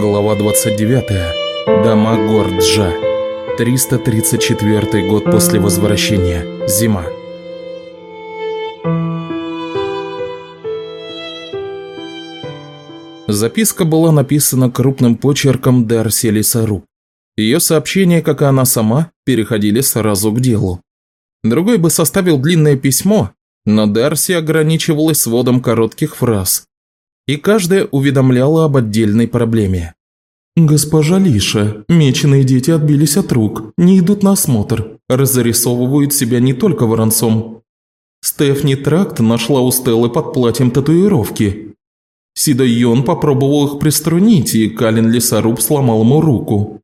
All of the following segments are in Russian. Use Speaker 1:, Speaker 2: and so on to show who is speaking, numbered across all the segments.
Speaker 1: Глава 29. Дома Горджа. 334 год после возвращения. Зима. Записка была написана крупным почерком Дарси Лисару. Ее сообщения, как и она сама, переходили сразу к делу. Другой бы составил длинное письмо, но Дарси ограничивалась сводом коротких фраз, и каждая уведомляла об отдельной проблеме. «Госпожа Лиша, меченые дети отбились от рук, не идут на осмотр, разрисовывают себя не только воронцом. Стефни Тракт нашла у Стеллы под платьем татуировки. Сида Йон попробовал их приструнить, и Калин Лесоруб сломал ему руку.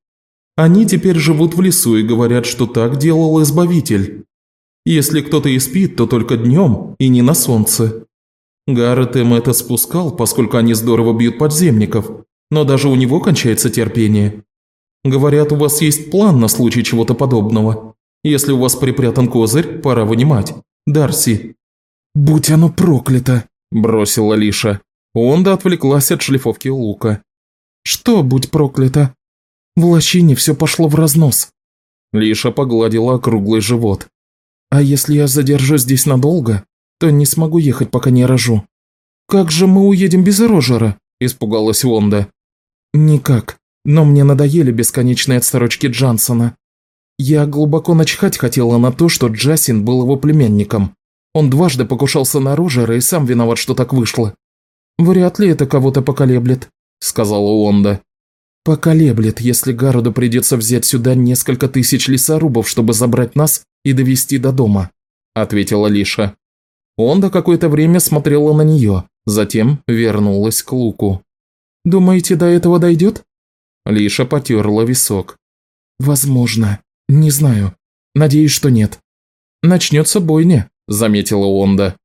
Speaker 1: Они теперь живут в лесу и говорят, что так делал Избавитель. Если кто-то и спит, то только днем и не на солнце. Гаррет им это спускал, поскольку они здорово бьют подземников, но даже у него кончается терпение. Говорят, у вас есть план на случай чего-то подобного. Если у вас припрятан козырь, пора вынимать. Дарси». «Будь оно проклято!» – бросила Лиша. Онда отвлеклась от шлифовки лука. «Что, будь проклято? В лощине все пошло в разнос». Лиша погладила округлый живот. «А если я задержусь здесь надолго, то не смогу ехать, пока не рожу. Как же мы уедем без Рожера?» – испугалась Вонда. «Никак. Но мне надоели бесконечные отсрочки Джансона. Я глубоко начхать хотела на то, что Джасин был его племянником. Он дважды покушался на Рожера и сам виноват, что так вышло. Вряд ли это кого-то поколеблет», – сказала Уонда. «Поколеблет, если Гароду придется взять сюда несколько тысяч лесорубов, чтобы забрать нас и довести до дома», – ответила Лиша. Онда какое-то время смотрела на нее, затем вернулась к луку. «Думаете, до этого дойдет?» Лиша потерла висок. «Возможно. Не знаю. Надеюсь, что нет». «Начнется бойня», – заметила Онда.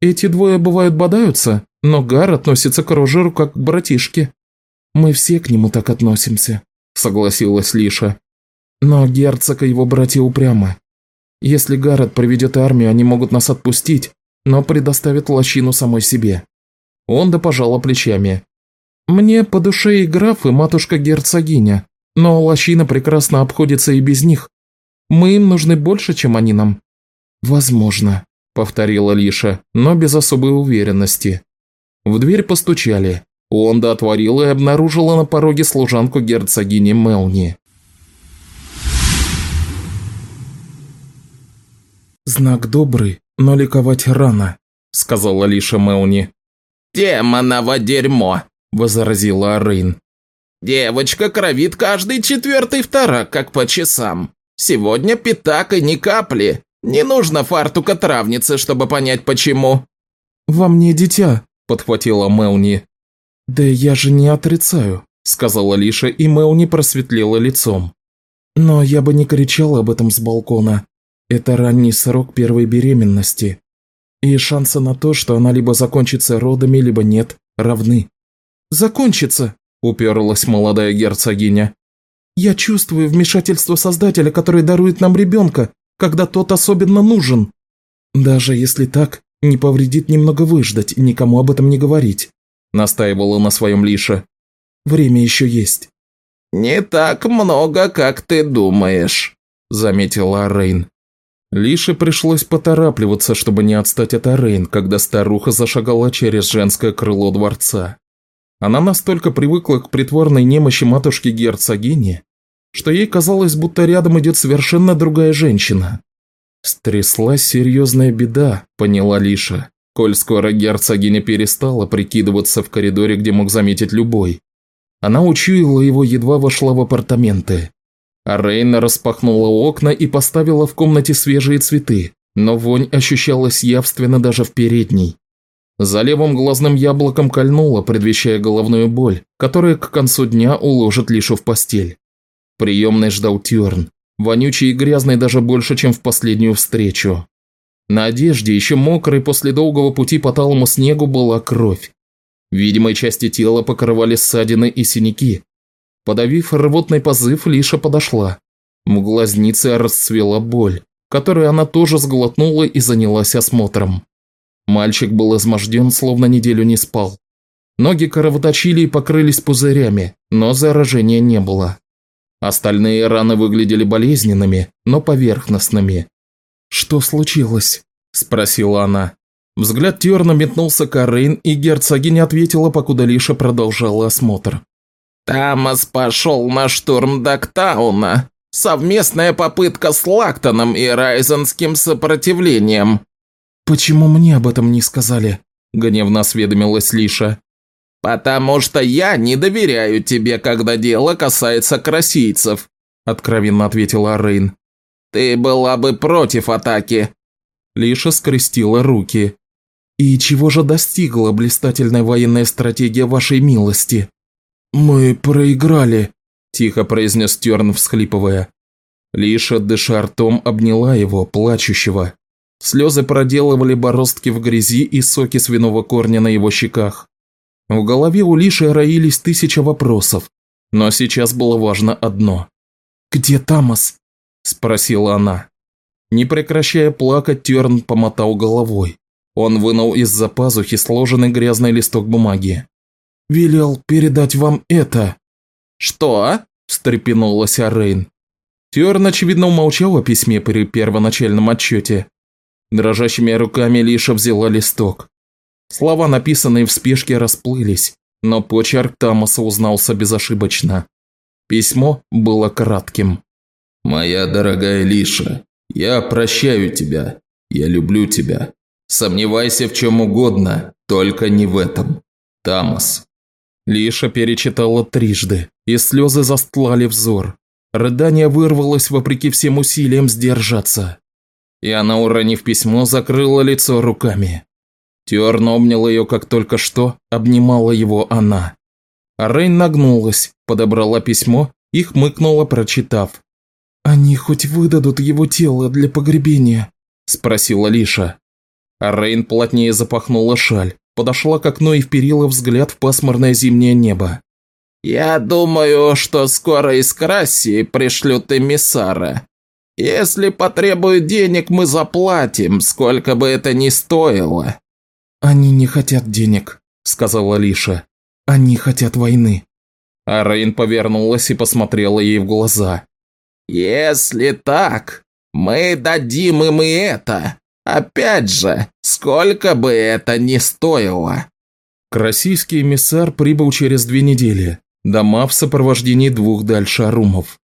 Speaker 1: «Эти двое бывают бодаются, но Гар относится к Рожеру как к братишке». «Мы все к нему так относимся», – согласилась Лиша. «Но герцог и его братья упрямы. Если Гаррет проведет армию, они могут нас отпустить, но предоставят лощину самой себе». Онда пожала плечами. «Мне по душе и граф, и матушка-герцогиня, но лощина прекрасно обходится и без них. Мы им нужны больше, чем они нам». «Возможно», – повторила Лиша, но без особой уверенности. В дверь постучали. Онда отворила и обнаружила на пороге служанку герцогини Мелни. «Знак добрый, но ликовать рано», – сказала Лиша Мелни.
Speaker 2: «Демоново дерьмо!»
Speaker 1: – возразила Рейн.
Speaker 2: «Девочка кровит каждый четвертый вторак, как по часам. Сегодня пятак и ни капли. Не нужно фартука травницы, чтобы понять почему».
Speaker 1: «Во мне дитя», – подхватила Мелни. «Да я же не отрицаю», – сказала Лиша, и Мелни просветлела лицом. «Но я бы не кричала об этом с балкона. Это ранний срок первой беременности. И шансы на то, что она либо закончится родами, либо нет, равны. «Закончится!» – уперлась молодая герцогиня. «Я чувствую вмешательство Создателя, который дарует нам ребенка, когда тот особенно нужен. Даже если так, не повредит немного выждать и никому об этом не говорить», – настаивала на своем Лиша. «Время еще есть».
Speaker 2: «Не так много, как ты думаешь», – заметила Рейн.
Speaker 1: Лише пришлось поторапливаться, чтобы не отстать от Арейн, когда старуха зашагала через женское крыло дворца. Она настолько привыкла к притворной немощи матушки-герцогини, что ей казалось, будто рядом идет совершенно другая женщина. «Стряслась серьезная беда», – поняла Лиша, коль скоро герцогиня перестала прикидываться в коридоре, где мог заметить любой. Она учуяла его, едва вошла в апартаменты. А Рейна распахнула окна и поставила в комнате свежие цветы, но вонь ощущалась явственно даже в передней. За левым глазным яблоком кольнула, предвещая головную боль, которая к концу дня уложит Лишу в постель. Приемный ждал Тёрн, вонючий и грязный даже больше, чем в последнюю встречу. На одежде, еще мокрой после долгого пути по талому снегу, была кровь. Видимой части тела покрывали ссадины и синяки, Подавив рвотный позыв, Лиша подошла. В глазнице расцвела боль, которую она тоже сглотнула и занялась осмотром. Мальчик был изможден, словно неделю не спал. Ноги кровоточили и покрылись пузырями, но заражения не было. Остальные раны выглядели болезненными, но поверхностными. «Что случилось?» – спросила она. Взгляд Терна метнулся к Арейн, и герцогиня ответила, покуда Лиша продолжала осмотр.
Speaker 2: «Тамас пошел на штурм Дактауна. Совместная попытка с Лактоном и Райзенским сопротивлением».
Speaker 1: «Почему мне об этом не сказали?» – гневно осведомилась Лиша.
Speaker 2: «Потому что я не доверяю тебе, когда дело касается красийцев», – откровенно ответила Рейн. «Ты была бы против атаки».
Speaker 1: Лиша скрестила руки. «И чего же достигла блистательная военная стратегия вашей милости?» «Мы проиграли», – тихо произнес Терн, всхлипывая. Лиша, дыша ртом, обняла его, плачущего. Слезы проделывали бороздки в грязи и соки свиного корня на его щеках. В голове у Лиши роились тысяча вопросов, но сейчас было важно одно. «Где Тамас?» – спросила она. Не прекращая плакать, Терн помотал головой. Он вынул из-за пазухи сложенный грязный листок бумаги. «Велел передать вам это».
Speaker 2: «Что?»
Speaker 1: – встрепенулась Арейн. Терн, очевидно, умолчал о письме при первоначальном отчете. Дрожащими руками Лиша взяла листок. Слова, написанные в спешке, расплылись, но почерк Тамаса узнался безошибочно. Письмо было кратким.
Speaker 3: «Моя дорогая Лиша, я прощаю тебя. Я люблю тебя. Сомневайся в чем угодно, только не в этом. Тамас».
Speaker 1: Лиша перечитала трижды, и слезы застлали взор. Рыдание вырвалось вопреки всем усилиям сдержаться. И она, уронив письмо, закрыла лицо руками. Тиорн обнял ее, как только что обнимала его она. А Рейн нагнулась, подобрала письмо и хмыкнула, прочитав. «Они хоть выдадут его тело для погребения?» – спросила Лиша. А Рейн плотнее запахнула шаль, подошла к окну и вперила взгляд в пасмурное зимнее небо.
Speaker 2: «Я думаю, что скоро из Крассии пришлют эмиссара. Если потребуют денег, мы заплатим, сколько бы это ни стоило.
Speaker 1: «Они не хотят денег», – сказала Лиша. «Они хотят войны». А Рейн повернулась и посмотрела ей в глаза.
Speaker 2: «Если так, мы дадим им и это. Опять же, сколько бы это ни стоило».
Speaker 1: Российский эмиссар прибыл через две недели. Дома в сопровождении двух дальшарумов.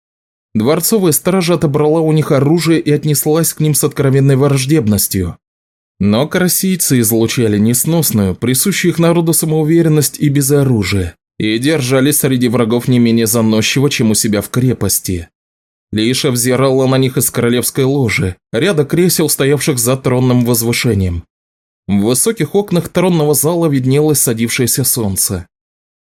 Speaker 1: Дворцовая стража отобрала у них оружие и отнеслась к ним с откровенной враждебностью. Но карасийцы излучали несносную, присущую их народу самоуверенность и безоружие, и держались среди врагов не менее заносчиво, чем у себя в крепости. Лиша взирала на них из королевской ложи, ряда кресел, стоявших за тронным возвышением. В высоких окнах тронного зала виднелось садившееся солнце.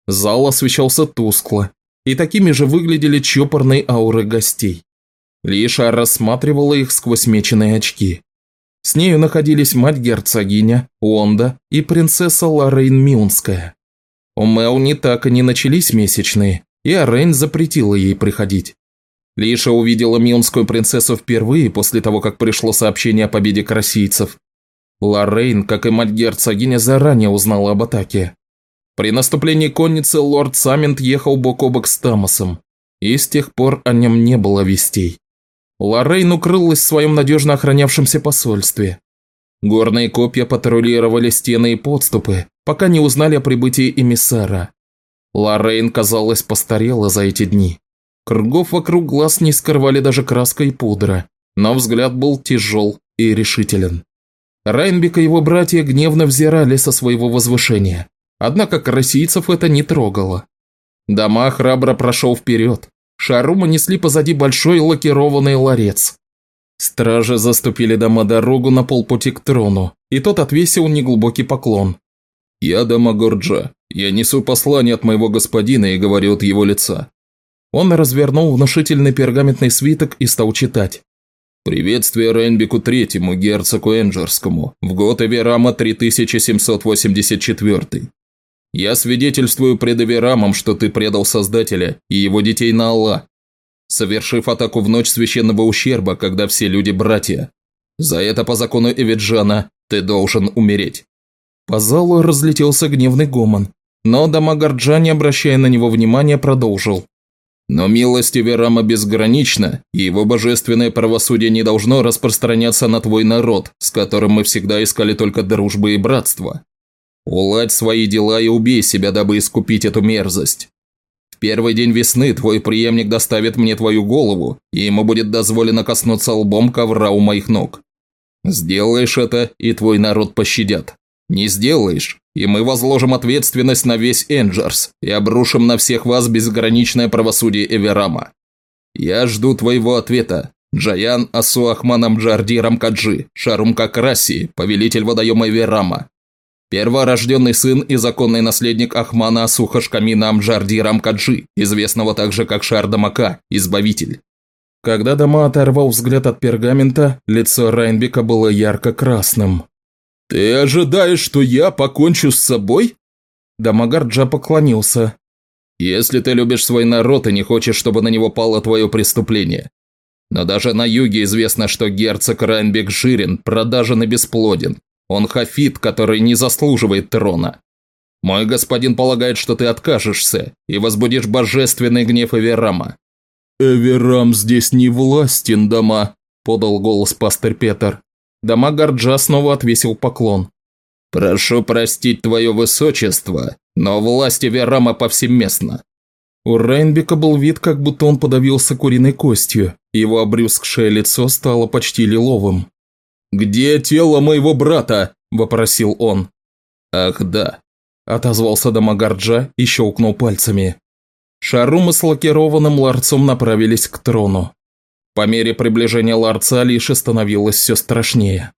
Speaker 1: Зал освещался тускло, и такими же выглядели чопорные ауры гостей. Лиша рассматривала их сквозь меченые очки. С нею находились мать-герцогиня, Уонда и принцесса Лоррейн Мюнская. У Мел не так и не начались месячные, и Арейн запретила ей приходить. Лиша увидела Мюнскую принцессу впервые после того, как пришло сообщение о победе красийцев. Лоррейн, как и мать-герцогиня, заранее узнала об атаке. При наступлении конницы лорд Самент ехал бок о бок с Тамасом, и с тех пор о нем не было вестей. Лоррейн укрылась в своем надежно охранявшемся посольстве. Горные копья патрулировали стены и подступы, пока не узнали о прибытии эмиссара. Лоррейн, казалось, постарела за эти дни. Кругов вокруг глаз не скрывали даже краска и пудра, но взгляд был тяжел и решителен. Райнбек и его братья гневно взирали со своего возвышения, однако красийцев это не трогало. Дома храбро прошел вперед, Шарумы несли позади большой лакированный ларец. Стражи заступили дома дорогу на полпути к трону, и тот отвесил неглубокий поклон.
Speaker 3: «Я Дамагорджа. Я несу послание от моего господина и говорю от его лица».
Speaker 1: Он развернул внушительный пергаментный свиток и стал читать.
Speaker 3: «Приветствие Рейнбеку Третьему, герцогу Энджерскому, в год Эверама 3784. Я свидетельствую пред Аверамом, что ты предал Создателя и его детей на Аллах, совершив атаку в ночь священного ущерба, когда все люди братья. За это по закону Эвиджана ты должен умереть».
Speaker 1: По залу разлетелся гневный гомон, но Дамагарджа, не обращая на него внимания, продолжил.
Speaker 3: Но милость Эверама безгранична, и его божественное правосудие не должно распространяться на твой народ, с которым мы всегда искали только дружбы и братства. Уладь свои дела и убей себя, дабы искупить эту мерзость. В первый день весны твой преемник доставит мне твою голову, и ему будет дозволено коснуться лбом ковра у моих ног. Сделаешь это, и твой народ пощадят. Не сделаешь, и мы возложим ответственность на весь Энджерс и обрушим на всех вас безграничное правосудие Эверама. Я жду твоего ответа. Джаян Асуахманам Джарди Рамкаджи, Шарум Какраси, повелитель водоема Эверама. Перворожденный сын и законный наследник Ахмана Асухашкамина Амджарди Рамкаджи, известного также как Шардамака, избавитель.
Speaker 1: Когда Дама оторвал взгляд от пергамента, лицо Райнбека было ярко-красным.
Speaker 3: «Ты ожидаешь, что я покончу с собой?»
Speaker 1: Дамагарджа поклонился.
Speaker 3: «Если ты любишь свой народ и не хочешь, чтобы на него пало твое преступление. Но даже на юге известно, что герцог Райнбек жирен, продажен и бесплоден. Он хафит, который не заслуживает трона. Мой господин полагает, что ты откажешься и возбудишь божественный гнев Эверама».
Speaker 1: «Эверам здесь не властен, дома», – подал голос пастырь Петр. Дамагарджа снова отвесил поклон.
Speaker 3: «Прошу простить твое высочество, но власть Эверама повсеместна».
Speaker 1: У Рейнбека был вид, как будто он подавился куриной костью. Его обрюзгшее лицо стало почти лиловым.
Speaker 3: «Где тело моего брата?» – вопросил он.
Speaker 1: «Ах да», – отозвался Дамагарджа и щелкнул пальцами. Шарумы с лакированным ларцом направились к трону. По мере приближения ларца лишь становилось все страшнее.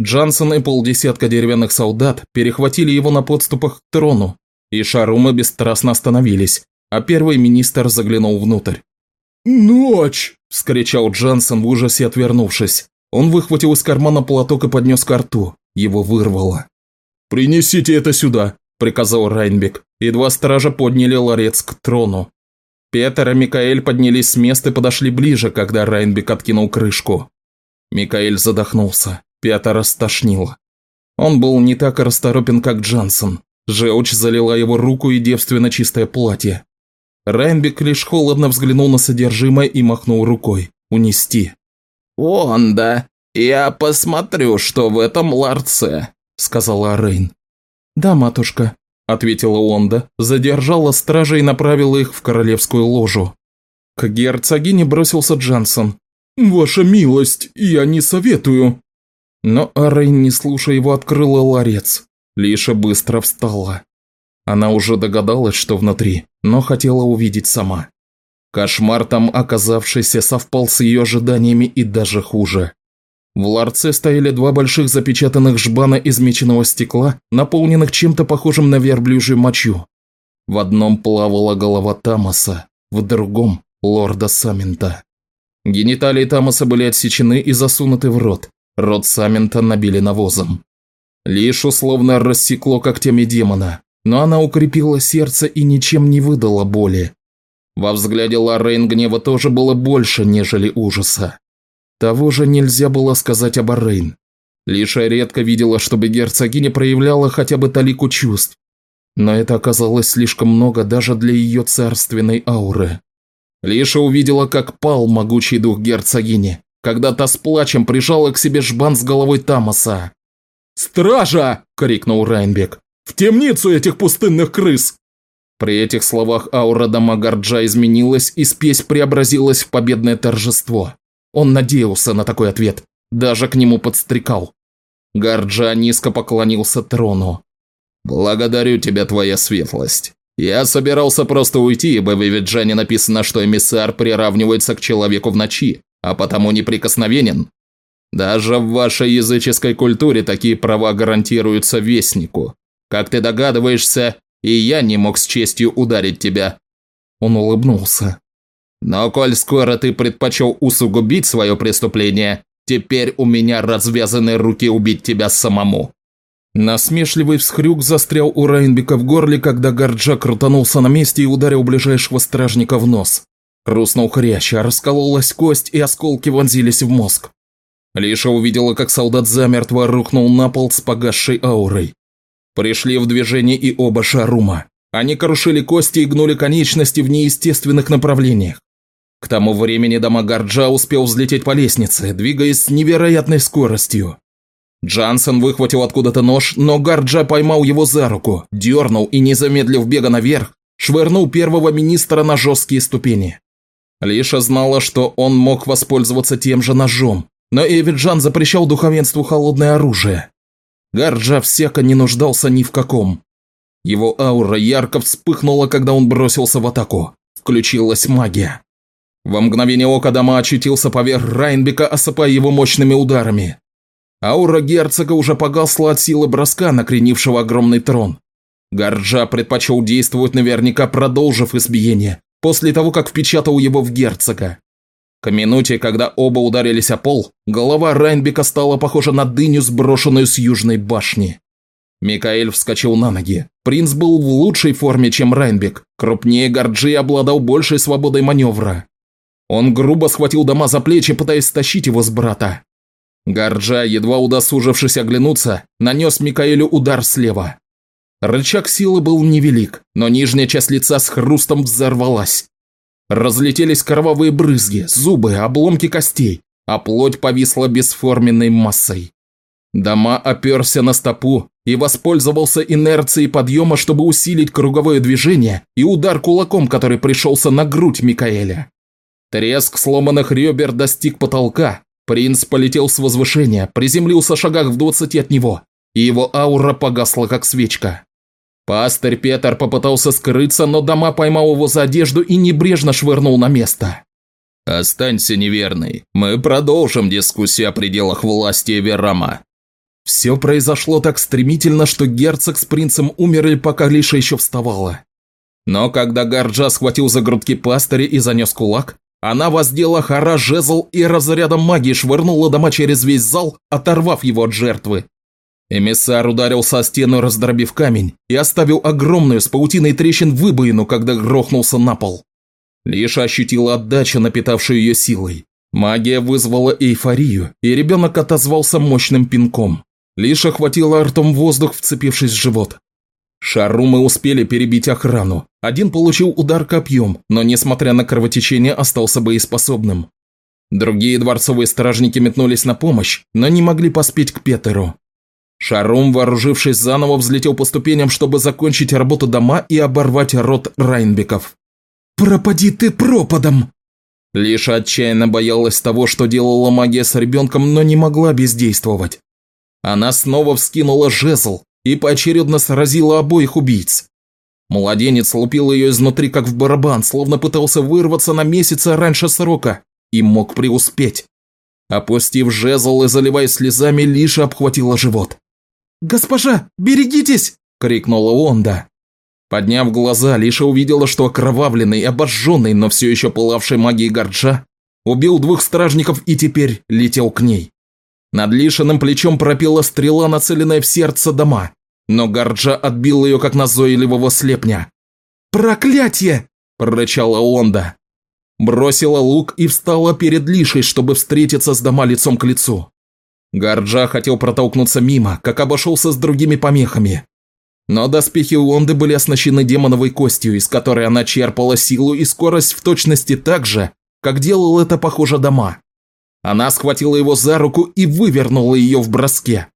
Speaker 1: Джансон и полдесятка деревянных солдат перехватили его на подступах к трону, и шарумы бесстрастно остановились, а первый министр заглянул внутрь.
Speaker 3: «Ночь!»
Speaker 1: – вскричал Джансон в ужасе отвернувшись. Он выхватил из кармана платок и поднес ко рту. Его вырвало.
Speaker 3: «Принесите это сюда!» – приказал Райнбек, и два стража подняли ларец к трону.
Speaker 1: Петер и Микаэль поднялись с места и подошли ближе, когда Райнбек откинул крышку. Микаэль задохнулся, Петера стошнило. Он был не так расторопен, как Джансон. Желчь залила его руку и девственно чистое платье. Райнбек лишь холодно взглянул на содержимое и махнул рукой. Унести.
Speaker 2: «Вон да, я посмотрю, что в этом ларце», – сказала Рейн.
Speaker 1: «Да, матушка», – ответила Онда, задержала стража и направила их в королевскую ложу. К герцогине бросился Джансон.
Speaker 3: «Ваша милость, я не советую».
Speaker 1: Но Арейн, не слушая его, открыла ларец. Лиша быстро встала. Она уже догадалась, что внутри, но хотела увидеть сама. Кошмар там оказавшийся совпал с ее ожиданиями и даже хуже. В ларце стояли два больших запечатанных жбана из меченого стекла, наполненных чем-то похожим на верблюжью мочу. В одном плавала голова Тамаса, в другом – лорда Самента. Гениталии Тамаса были отсечены и засунуты в рот, рот Самента набили навозом. Лишь условно рассекло когтями демона, но она укрепила сердце и ничем не выдала боли. Во взгляде Лоррейн гнева тоже было больше, нежели ужаса. Того же нельзя было сказать об Арейн. Лиша редко видела, чтобы герцогиня проявляла хотя бы талику чувств. Но это оказалось слишком много даже для ее царственной ауры. Лиша увидела, как пал могучий дух герцогини, когда та с плачем прижала к себе жбан с головой Тамаса.
Speaker 3: «Стража!» – крикнул Райнбек. «В темницу этих пустынных крыс!»
Speaker 1: При этих словах аура Дамагарджа изменилась, и спесь преобразилась в победное торжество. Он надеялся на такой ответ, даже к нему подстрекал. Гарджа низко поклонился трону.
Speaker 3: «Благодарю тебя, твоя светлость. Я собирался просто уйти, ибо в Эвиджане написано, что эмиссар приравнивается к человеку в ночи, а потому неприкосновенен. Даже в вашей языческой культуре такие права гарантируются вестнику. Как ты догадываешься, и я не мог с честью ударить тебя».
Speaker 1: Он улыбнулся.
Speaker 3: Но коль скоро ты предпочел усугубить свое преступление, теперь у меня развязаны руки убить тебя самому».
Speaker 1: Насмешливый всхрюк застрял у Райнбека в горле, когда Гарджа крутанулся на месте и ударил ближайшего стражника в нос. Хрустнул хрящ, раскололась кость и осколки вонзились в мозг. Лиша увидела, как солдат замертво рухнул на пол с погасшей аурой. Пришли в движение и оба шарума. Они крушили кости и гнули конечности в неестественных направлениях. К тому времени дома Гарджа успел взлететь по лестнице, двигаясь с невероятной скоростью. Джансон выхватил откуда-то нож, но Гарджа поймал его за руку, дернул и, не замедлив бега наверх, швырнул первого министра на жесткие ступени. Лиша знала, что он мог воспользоваться тем же ножом, но Эвиджан запрещал духовенству холодное оружие. Гарджа всяко не нуждался ни в каком. Его аура ярко вспыхнула, когда он бросился в атаку. Включилась магия. Во мгновение ока дома очутился поверх Райнбека, осыпая его мощными ударами. Аура герцога уже погасла от силы броска, накренившего огромный трон. Гарджа предпочел действовать наверняка, продолжив избиение, после того, как впечатал его в герцога. К минуте, когда оба ударились о пол, голова Райнбека стала похожа на дыню, сброшенную с южной башни. Микаэль вскочил на ноги. Принц был в лучшей форме, чем Райнбек. Крупнее Гарджи и обладал большей свободой маневра. Он грубо схватил дома за плечи, пытаясь стащить его с брата. Гарджа, едва удосужившись оглянуться, нанес Микаэлю удар слева. Рычаг силы был невелик, но нижняя часть лица с хрустом взорвалась. Разлетелись кровавые брызги, зубы, обломки костей, а плоть повисла бесформенной массой. Дома оперся на стопу и воспользовался инерцией подъема, чтобы усилить круговое движение и удар кулаком, который пришелся на грудь Микаэля. Треск сломанных ребер достиг потолка. Принц полетел с возвышения, приземлился шагах в двадцати от него, и его аура погасла, как свечка. Пастырь Петр попытался скрыться, но дома поймал его за одежду и небрежно швырнул на место.
Speaker 3: «Останься неверный. Мы продолжим дискуссию о пределах власти Эверама».
Speaker 1: Все произошло так стремительно, что герцог с принцем умерли, пока Лиша еще вставала. Но когда Гарджа схватил за грудки пастыря и занес кулак, она воздела хара жезл и разрядом магии швырнула дома через весь зал, оторвав его от жертвы. Эмиссар ударился о стену, раздробив камень, и оставил огромную с паутиной трещин выбоину, когда грохнулся на пол. Лиша ощутила отдачу, напитавшую ее силой. Магия вызвала эйфорию, и ребенок отозвался мощным пинком. Лиша хватила ртом воздух, вцепившись в живот. Шарумы успели перебить охрану. Один получил удар копьем, но, несмотря на кровотечение, остался боеспособным. Другие дворцовые стражники метнулись на помощь, но не могли поспеть к Петеру. Шарум, вооружившись заново, взлетел по ступеням, чтобы закончить работу дома и оборвать рот Райнбеков. «Пропади ты пропадом!» Лиша отчаянно боялась того, что делала магия с ребенком, но не могла бездействовать. Она снова вскинула жезл, и поочередно сразила обоих убийц. Младенец лупил ее изнутри, как в барабан, словно пытался вырваться на месяца раньше срока, и мог преуспеть. Опустив жезл и заливая слезами, Лиша обхватила живот. «Госпожа, берегитесь!» – крикнула Онда. Подняв глаза, Лиша увидела, что окровавленный, обожженный, но все еще пылавший магией Горджа убил двух стражников и теперь летел к ней. Над лишенным плечом пропела стрела, нацеленная в сердце дома, но Гарджа отбил ее, как назойливого слепня. «Проклятие!» – прорычала Онда. Бросила лук и встала перед Лишей, чтобы встретиться с дома лицом к лицу. Гарджа хотел протолкнуться мимо, как обошелся с другими помехами. Но доспехи Онды были оснащены демоновой костью, из которой она черпала силу и скорость в точности так же, как делал это, похоже, дома. Она схватила его за руку и вывернула ее в броске.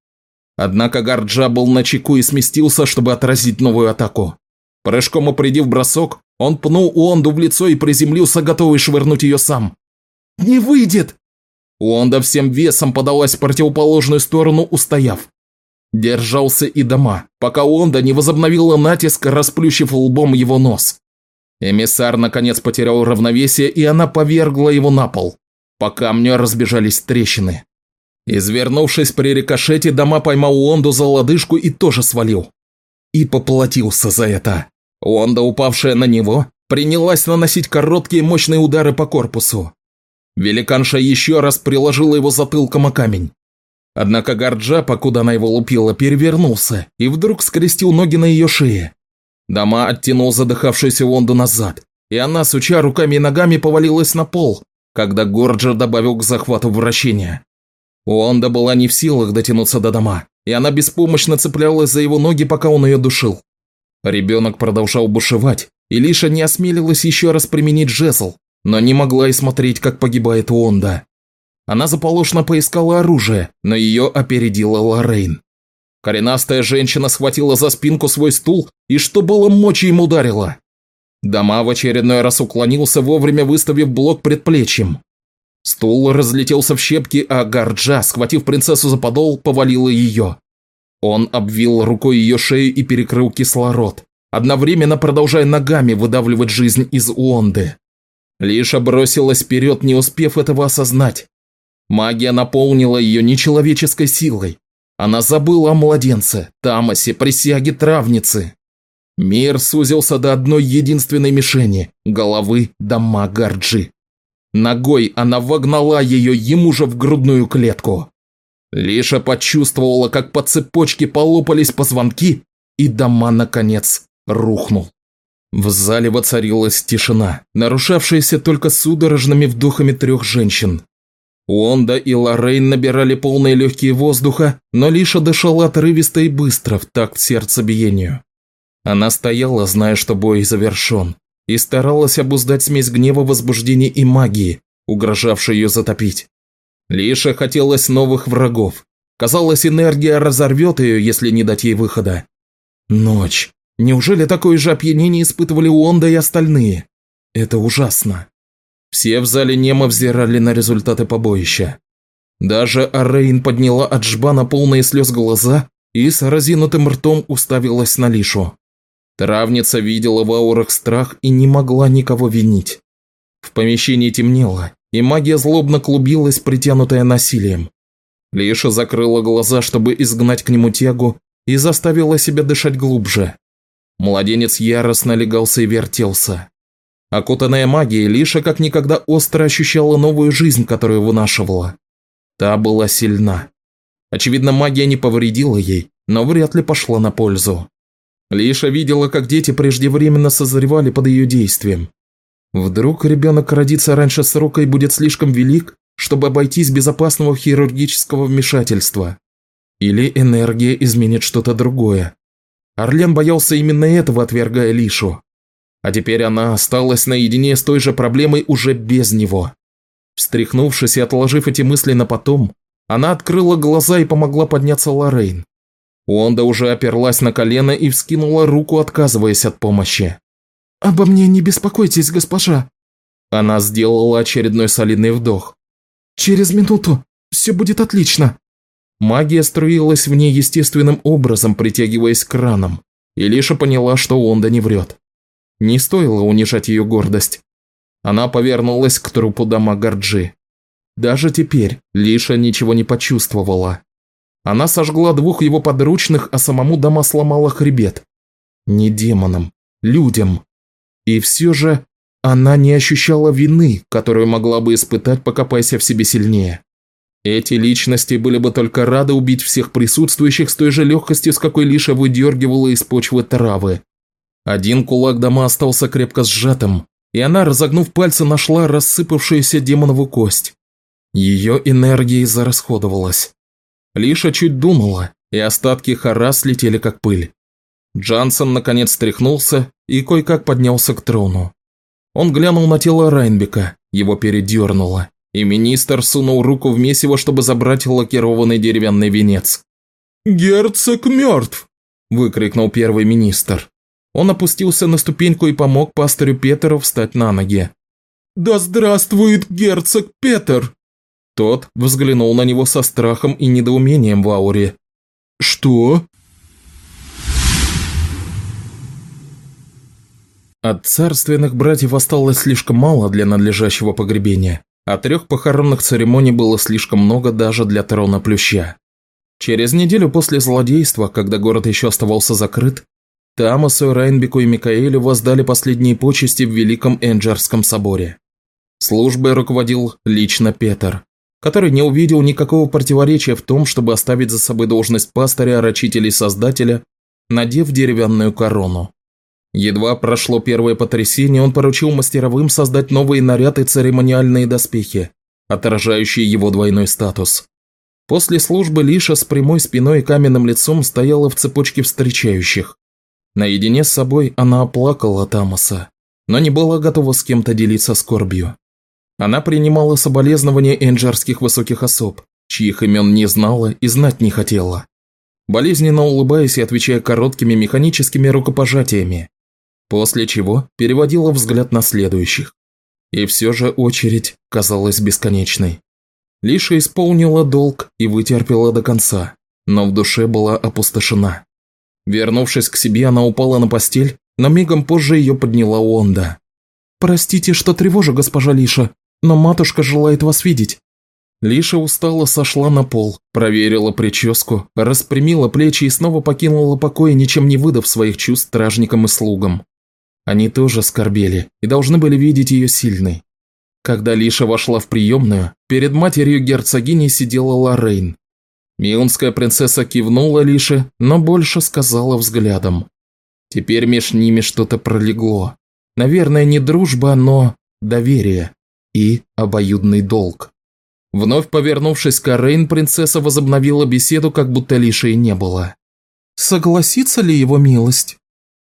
Speaker 1: Однако Гарджа был на чеку и сместился, чтобы отразить новую атаку. Прыжком упредив бросок, он пнул Уонду в лицо и приземлился, готовый швырнуть ее сам. «Не выйдет!» Уонда всем весом подалась в противоположную сторону, устояв. Держался и дома, пока Уонда не возобновила натиск, расплющив лбом его нос. Эмиссар наконец потерял равновесие, и она повергла его на пол. По камню разбежались трещины. Извернувшись при рикошете, Дома поймал Уонду за лодыжку и тоже свалил. И поплатился за это. Уонда, упавшая на него, принялась наносить короткие мощные удары по корпусу. Великанша еще раз приложила его затылком о камень. Однако Гарджа, покуда она его лупила, перевернулся и вдруг скрестил ноги на ее шее. Дома оттянул задыхавшуюся Уонду назад, и она, суча руками и ногами, повалилась на пол, когда Горджер добавил к захвату вращения. Уонда была не в силах дотянуться до дома, и она беспомощно цеплялась за его ноги, пока он ее душил. Ребенок продолжал бушевать, и Лиша не осмелилась еще раз применить жезл, но не могла и смотреть, как погибает Уонда. Она заполошно поискала оружие, но ее опередила Лоррейн. Коренастая женщина схватила за спинку свой стул и что было мочи им ударила. Дома в очередной раз уклонился, вовремя выставив блок предплечьем. Стул разлетелся в щепки, а Гарджа, схватив принцессу за подол, повалила ее. Он обвил рукой ее шею и перекрыл кислород, одновременно продолжая ногами выдавливать жизнь из Уонды. Лиша бросилась вперед, не успев этого осознать. Магия наполнила ее нечеловеческой силой. Она забыла о младенце, Тамасе, присяге травницы. Мир сузился до одной единственной мишени – головы дома Гарджи. Ногой она вогнала ее ему же в грудную клетку. Лиша почувствовала, как по цепочке полопались позвонки, и дома, наконец, рухнул. В зале воцарилась тишина, нарушавшаяся только судорожными вдохами трех женщин. Уонда и Лоррейн набирали полные легкие воздуха, но Лиша дышала отрывисто и быстро в такт сердцебиению. Она стояла, зная, что бой завершен, и старалась обуздать смесь гнева, возбуждения и магии, угрожавшей ее затопить. Лише хотелось новых врагов. Казалось, энергия разорвет ее, если не дать ей выхода. Ночь. Неужели такое же опьянение испытывали Уонда и остальные? Это ужасно. Все в зале немо взирали на результаты побоища. Даже Арейн подняла от жбана полные слез глаза и с разинутым ртом уставилась на Лишу. Травница видела в аурах страх и не могла никого винить. В помещении темнело, и магия злобно клубилась, притянутая насилием. Лиша закрыла глаза, чтобы изгнать к нему тягу, и заставила себя дышать глубже. Младенец яростно легался и вертелся. Окутанная магией, Лиша как никогда остро ощущала новую жизнь, которую вынашивала. Та была сильна. Очевидно, магия не повредила ей, но вряд ли пошла на пользу. Лиша видела, как дети преждевременно созревали под ее действием. Вдруг ребенок родится раньше срока и будет слишком велик, чтобы обойтись без опасного хирургического вмешательства. Или энергия изменит что-то другое. Орлен боялся именно этого, отвергая Лишу. А теперь она осталась наедине с той же проблемой уже без него. Встряхнувшись и отложив эти мысли на потом, она открыла глаза и помогла подняться Лоррейн. Уонда уже оперлась на колено и вскинула руку, отказываясь от помощи. «Обо мне не беспокойтесь, госпожа!» Она сделала очередной солидный вдох. «Через минуту все будет отлично!» Магия струилась в ней естественным образом, притягиваясь к ранам, и Лиша поняла, что Уонда не врет. Не стоило унижать ее гордость. Она повернулась к трупу дома Гарджи. Даже теперь Лиша ничего не почувствовала. Она сожгла двух его подручных, а самому дома сломала хребет. Не демонам, людям. И все же она не ощущала вины, которую могла бы испытать, покопайся в себе сильнее. Эти личности были бы только рады убить всех присутствующих с той же легкостью, с какой Лиша выдергивала из почвы травы. Один кулак дома остался крепко сжатым, и она, разогнув пальцы, нашла рассыпавшуюся демонову кость. Ее энергия зарасходовалась. Лиша чуть думала, и остатки хара слетели как пыль. Джансон наконец стряхнулся и кое-как поднялся к трону. Он глянул на тело Райнбека, его передернуло, и министр сунул руку в месиво, чтобы забрать лакированный деревянный венец. «Герцог мертв!» – выкрикнул первый министр. Он опустился на ступеньку и помог пастырю Петеру встать на ноги. «Да здравствует герцог Петер!» Тот взглянул на него со страхом и недоумением в ауре. «Что?» От царственных братьев осталось слишком мало для надлежащего погребения, а трех похоронных церемоний было слишком много даже для трона Плюща. Через неделю после злодейства, когда город еще оставался закрыт, Тамасу, Райнбеку и Микаэлю воздали последние почести в Великом Энджерском соборе. Службой руководил лично Петр который не увидел никакого противоречия в том, чтобы оставить за собой должность пастыря, рачителя и создателя, надев деревянную корону. Едва прошло первое потрясение, он поручил мастеровым создать новые наряды и церемониальные доспехи, отражающие его двойной статус. После службы Лиша с прямой спиной и каменным лицом стояла в цепочке встречающих. Наедине с собой она оплакала Тамаса, но не была готова с кем-то делиться скорбью. Она принимала соболезнования энджарских высоких особ, чьих имен не знала и знать не хотела. Болезненно улыбаясь и отвечая короткими механическими рукопожатиями, после чего переводила взгляд на следующих. И все же очередь казалась бесконечной. Лиша исполнила долг и вытерпела до конца, но в душе была опустошена. Вернувшись к себе, она упала на постель, но мигом позже ее подняла Онда. «Простите, что тревожу, госпожа Лиша, но матушка желает вас видеть». Лиша устало сошла на пол, проверила прическу, распрямила плечи и снова покинула покой, ничем не выдав своих чувств стражникам и слугам. Они тоже скорбели и должны были видеть ее сильной. Когда Лиша вошла в приемную, перед матерью герцогини сидела Лоррейн. Мионская принцесса кивнула Лише, но больше сказала взглядом. Теперь меж ними что-то пролегло. Наверное, не дружба, но доверие и обоюдный долг. Вновь повернувшись к Рейн, принцесса возобновила беседу, как будто Лиши и не было. «Согласится ли его милость?»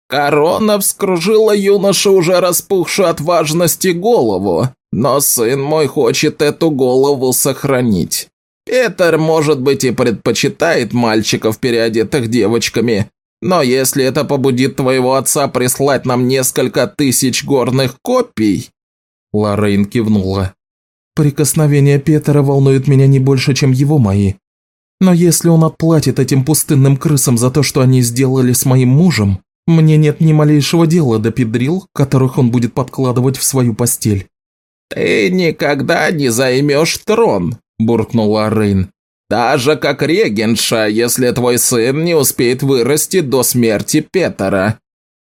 Speaker 2: Корона вскружила юношу, уже распухшую от важности, голову, но сын мой хочет эту голову сохранить. Петр, может быть, и предпочитает мальчиков, переодетых девочками, но если это побудит твоего отца прислать нам несколько тысяч горных копий...»
Speaker 1: Лоррейн кивнула. «Прикосновение Петра волнует меня не больше, чем его мои. Но если он отплатит этим пустынным крысам за то, что они сделали с моим мужем, мне нет ни малейшего дела до педрил, которых он будет подкладывать в свою постель».
Speaker 2: «Ты никогда не займешь трон», – буркнула Рейн. «Даже как регенша, если твой сын не успеет вырасти до смерти Петера».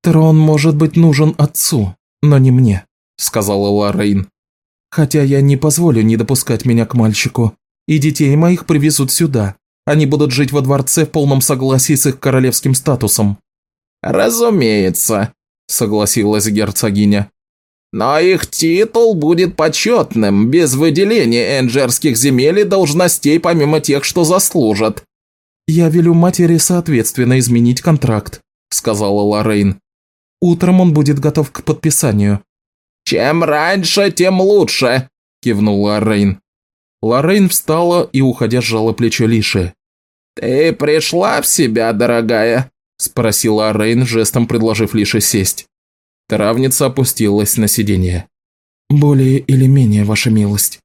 Speaker 1: «Трон может быть нужен отцу, но не мне», – сказала Лоррейн. «Хотя я не позволю не допускать меня к мальчику, и детей моих привезут сюда. Они будут жить во дворце в полном согласии с их королевским статусом.
Speaker 2: «Разумеется», – согласилась герцогиня. «Но их титул будет почетным, без выделения энджерских земель и должностей помимо тех, что заслужат».
Speaker 1: «Я велю матери соответственно изменить контракт», – сказала Лоррейн. «Утром он будет готов к подписанию».
Speaker 2: «Чем раньше, тем лучше», – кивнула Лоррейн.
Speaker 1: Лоррейн встала и, уходя, сжала плечо Лиши.
Speaker 2: «Ты пришла в себя, дорогая?»
Speaker 1: – спросила Рейн, жестом предложив Лише сесть. Травница опустилась на сиденье. «Более или менее, ваша милость».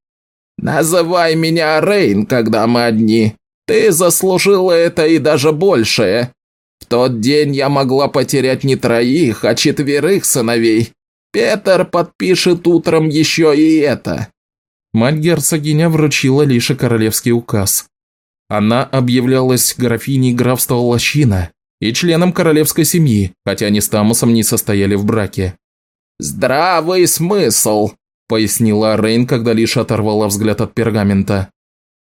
Speaker 2: «Называй меня Рейн, когда мы одни. Ты заслужила это и даже большее. В тот день я могла потерять не троих, а четверых сыновей. Петр подпишет утром еще и это».
Speaker 1: Мать-герцогиня вручила Лише королевский указ. Она объявлялась графиней графства Лощина и членом королевской семьи, хотя они с Тамусом не состояли в браке.
Speaker 2: «Здравый смысл», – пояснила Рейн, когда лишь оторвала взгляд от пергамента.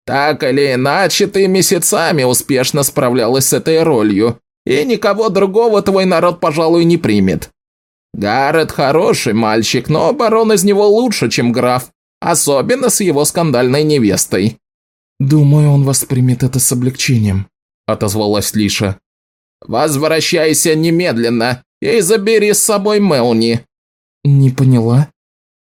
Speaker 2: «Так или иначе, ты месяцами успешно справлялась с этой ролью, и никого другого твой народ, пожалуй, не примет. Гаррет хороший мальчик, но барон из него лучше, чем граф, особенно с его скандальной невестой».
Speaker 1: «Думаю, он воспримет это с облегчением», – отозвалась Лиша.
Speaker 2: «Возвращайся немедленно и забери с собой Мелни».
Speaker 1: «Не поняла?»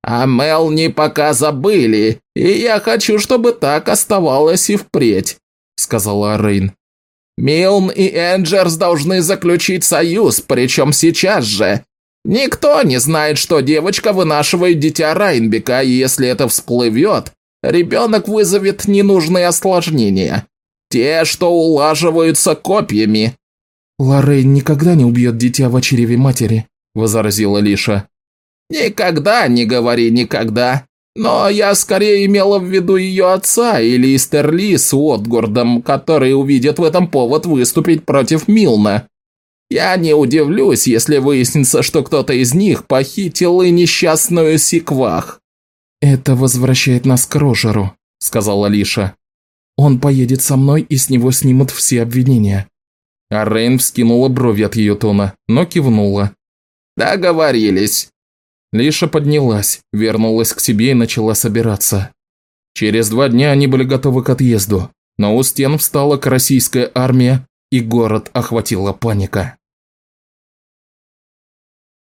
Speaker 2: «А Мелни пока забыли, и я хочу, чтобы так оставалось и впредь», – сказала Рейн. «Милн и Энджерс должны заключить союз, причем сейчас же. Никто не знает, что девочка вынашивает дитя Райнбека, и если это всплывет, ребенок вызовет ненужные осложнения. Те, что улаживаются копьями.
Speaker 1: «Лоррейн никогда не убьет дитя в чреве матери», – возразила Лиша.
Speaker 2: «Никогда не говори никогда. Но я скорее имела в виду ее отца или Истерли с Уотгордом, которые увидят в этом повод выступить против Милна. Я не удивлюсь, если выяснится, что кто-то из них похитил и несчастную Сиквах».
Speaker 1: «Это возвращает нас к Рожеру», – сказала Лиша. «Он поедет со мной, и с него снимут все обвинения. А Рейн вскинула брови от ее тона, но кивнула.
Speaker 2: «Договорились».
Speaker 1: Лиша поднялась, вернулась к себе и начала собираться. Через два дня они были готовы к отъезду, но у стен встала российская армия, и город охватила паника.